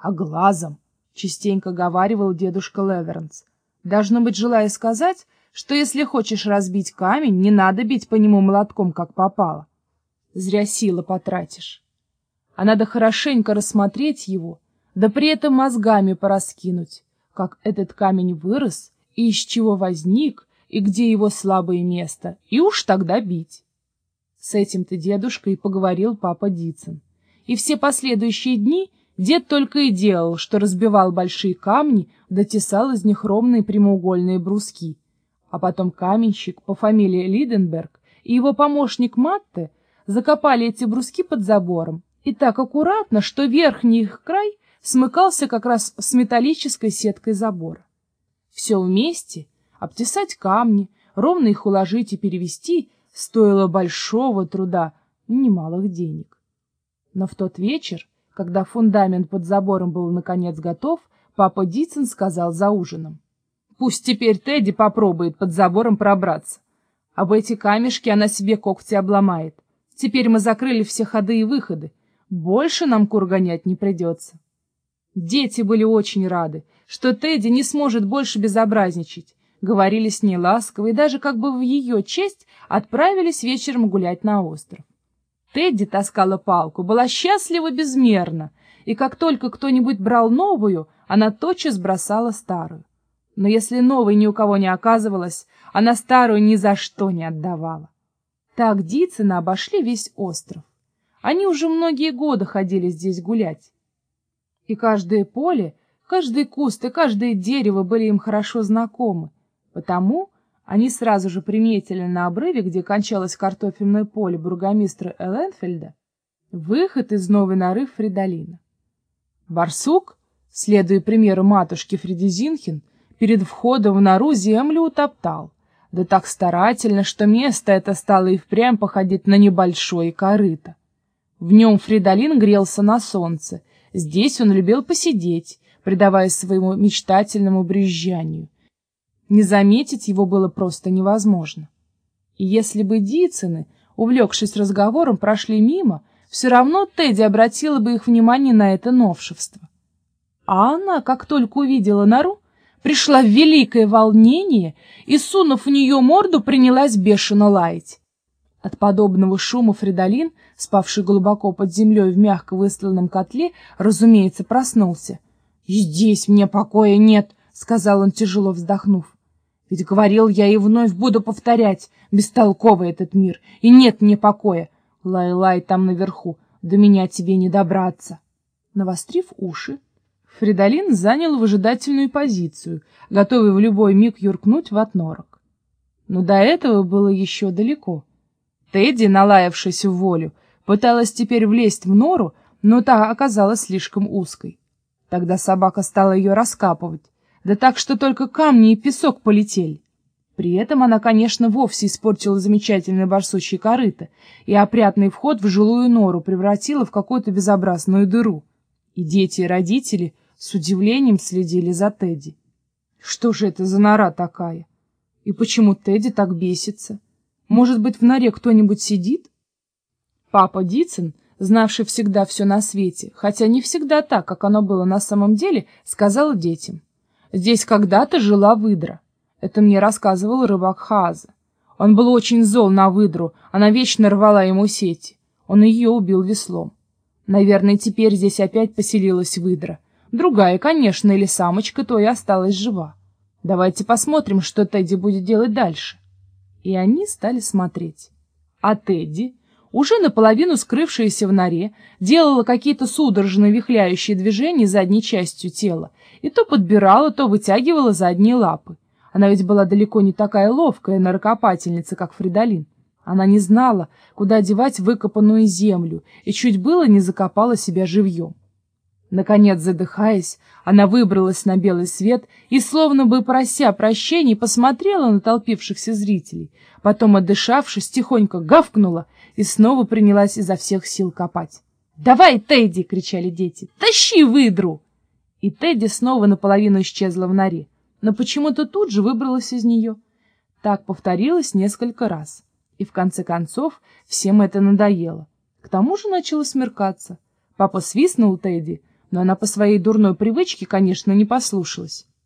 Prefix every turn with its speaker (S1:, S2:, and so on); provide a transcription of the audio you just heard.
S1: а глазом, — частенько говаривал дедушка Левернс. Должно быть, желая сказать, что если хочешь разбить камень, не надо бить по нему молотком, как попало. Зря силы потратишь. А надо хорошенько рассмотреть его, да при этом мозгами пораскинуть, как этот камень вырос и из чего возник, и где его слабое место, и уж тогда бить. С этим-то дедушкой и поговорил папа Дицин. И все последующие дни дед только и делал, что разбивал большие камни, дотесал из них ровные прямоугольные бруски. А потом каменщик по фамилии Лиденберг и его помощник Матте закопали эти бруски под забором, и так аккуратно, что верхний их край смыкался как раз с металлической сеткой забора. Все вместе, обтесать камни, ровно их уложить и перевести, стоило большого труда немалых денег. Но в тот вечер, когда фундамент под забором был наконец готов, папа Дицин сказал за ужином. «Пусть теперь Тедди попробует под забором пробраться. Об эти камешки она себе когти обломает. Теперь мы закрыли все ходы и выходы. Больше нам кургонять не придется». Дети были очень рады, что Тедди не сможет больше безобразничать. Говорили с ней ласково и даже как бы в ее честь отправились вечером гулять на остров. Тедди таскала палку, была счастлива безмерно, и как только кто-нибудь брал новую, она тотчас бросала старую. Но если новой ни у кого не оказывалось, она старую ни за что не отдавала. Так Дицына обошли весь остров. Они уже многие годы ходили здесь гулять. И каждое поле, каждый куст и каждое дерево были им хорошо знакомы, потому они сразу же приметили на обрыве, где кончалось картофельное поле бургомистра Эленфельда, выход из новой норы Фридолина. Барсук, следуя примеру матушки Фредизинхен, перед входом в нору землю утоптал, да так старательно, что место это стало и впрямь походить на небольшое корыто. В нем Фридолин грелся на солнце, здесь он любил посидеть, предаваясь своему мечтательному брюзжанию, не заметить его было просто невозможно. И если бы Дицыны, увлекшись разговором, прошли мимо, все равно Тедди обратила бы их внимание на это новшество. А она, как только увидела нору, пришла в великое волнение и, сунув в нее морду, принялась бешено лаять. От подобного шума Фридолин, спавший глубоко под землей в мягко выстланном котле, разумеется, проснулся. «Здесь мне покоя нет», — сказал он, тяжело вздохнув. Ведь говорил я и вновь буду повторять, бестолковый этот мир, и нет мне покоя. Лай-лай там наверху, до меня тебе не добраться. Навострив уши, Фридолин занял выжидательную позицию, готовый в любой миг юркнуть в отнорок. Но до этого было еще далеко. Тедди, налаявшись в волю, пыталась теперь влезть в нору, но та оказалась слишком узкой. Тогда собака стала ее раскапывать, да так, что только камни и песок полетели. При этом она, конечно, вовсе испортила замечательное барсучье корыто и опрятный вход в жилую нору превратила в какую-то безобразную дыру. И дети, и родители с удивлением следили за Тедди. Что же это за нора такая? И почему Тедди так бесится? Может быть, в норе кто-нибудь сидит? Папа Дицин, знавший всегда все на свете, хотя не всегда так, как оно было на самом деле, сказал детям. Здесь когда-то жила выдра. Это мне рассказывал рыбак Хаза. Он был очень зол на выдру, она вечно рвала ему сети. Он ее убил веслом. Наверное, теперь здесь опять поселилась выдра. Другая, конечно, или самочка, то и осталась жива. Давайте посмотрим, что Тедди будет делать дальше. И они стали смотреть. А Тедди, уже наполовину скрывшаяся в норе, делала какие-то судорожно вихляющие движения задней частью тела и то подбирала, то вытягивала задние лапы. Она ведь была далеко не такая ловкая наркопательница, как Фридолин. Она не знала, куда девать выкопанную землю, и чуть было не закопала себя живьем. Наконец, задыхаясь, она выбралась на белый свет и, словно бы прося прощения, посмотрела на толпившихся зрителей. Потом, отдышавшись, тихонько гавкнула и снова принялась изо всех сил копать. «Давай, Тедди!» — кричали дети. «Тащи выдру!» И Тедди снова наполовину исчезла в норе, но почему-то тут же выбралась из нее. Так повторилось несколько раз. И в конце концов всем это надоело. К тому же начало смеркаться. Папа свистнул Тедди, но она по своей дурной привычке, конечно, не послушалась.